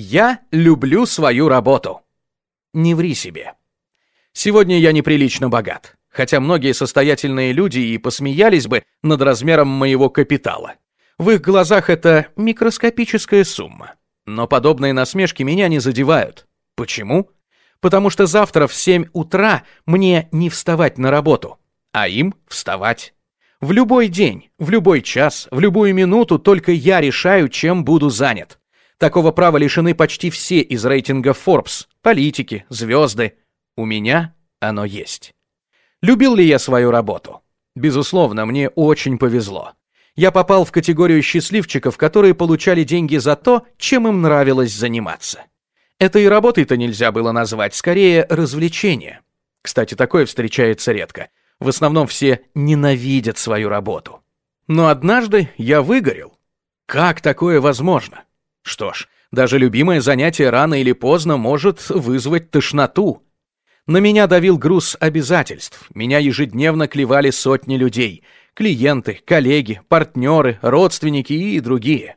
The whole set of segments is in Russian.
Я люблю свою работу. Не ври себе. Сегодня я неприлично богат, хотя многие состоятельные люди и посмеялись бы над размером моего капитала. В их глазах это микроскопическая сумма. Но подобные насмешки меня не задевают. Почему? Потому что завтра в 7 утра мне не вставать на работу, а им вставать. В любой день, в любой час, в любую минуту только я решаю, чем буду занят. Такого права лишены почти все из рейтинга Forbes, политики, звезды. У меня оно есть. Любил ли я свою работу? Безусловно, мне очень повезло. Я попал в категорию счастливчиков, которые получали деньги за то, чем им нравилось заниматься. Это и работой-то нельзя было назвать, скорее развлечение. Кстати, такое встречается редко. В основном все ненавидят свою работу. Но однажды я выгорел. Как такое возможно? Что ж, даже любимое занятие рано или поздно может вызвать тошноту. На меня давил груз обязательств. Меня ежедневно клевали сотни людей. Клиенты, коллеги, партнеры, родственники и другие.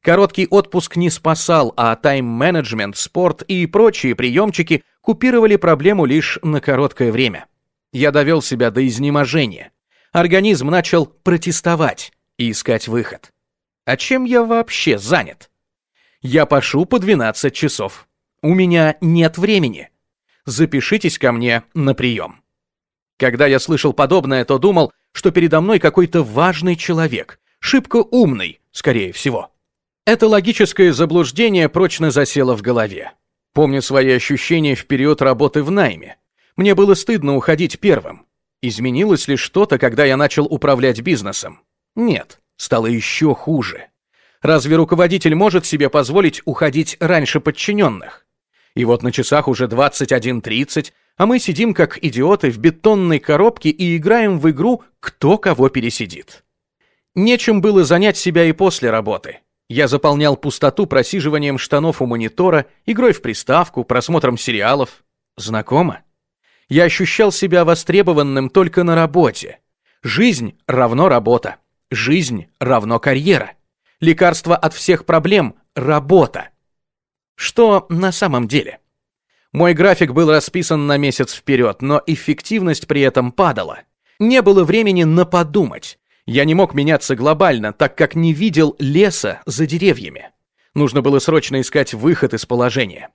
Короткий отпуск не спасал, а тайм-менеджмент, спорт и прочие приемчики купировали проблему лишь на короткое время. Я довел себя до изнеможения. Организм начал протестовать и искать выход. А чем я вообще занят? Я пашу по 12 часов. У меня нет времени. Запишитесь ко мне на прием. Когда я слышал подобное, то думал, что передо мной какой-то важный человек, шибко умный, скорее всего. Это логическое заблуждение прочно засело в голове. Помню свои ощущения в период работы в найме. Мне было стыдно уходить первым. Изменилось ли что-то, когда я начал управлять бизнесом? Нет, стало еще хуже. Разве руководитель может себе позволить уходить раньше подчиненных? И вот на часах уже 21.30, а мы сидим как идиоты в бетонной коробке и играем в игру «Кто кого пересидит». Нечем было занять себя и после работы. Я заполнял пустоту просиживанием штанов у монитора, игрой в приставку, просмотром сериалов. Знакомо? Я ощущал себя востребованным только на работе. Жизнь равно работа. Жизнь равно карьера. Лекарство от всех проблем – работа. Что на самом деле? Мой график был расписан на месяц вперед, но эффективность при этом падала. Не было времени на подумать. Я не мог меняться глобально, так как не видел леса за деревьями. Нужно было срочно искать выход из положения.